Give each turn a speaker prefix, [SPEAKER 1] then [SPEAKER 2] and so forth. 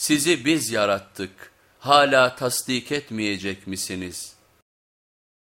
[SPEAKER 1] sizi biz yarattık, hala tasdik etmeyecek misiniz?''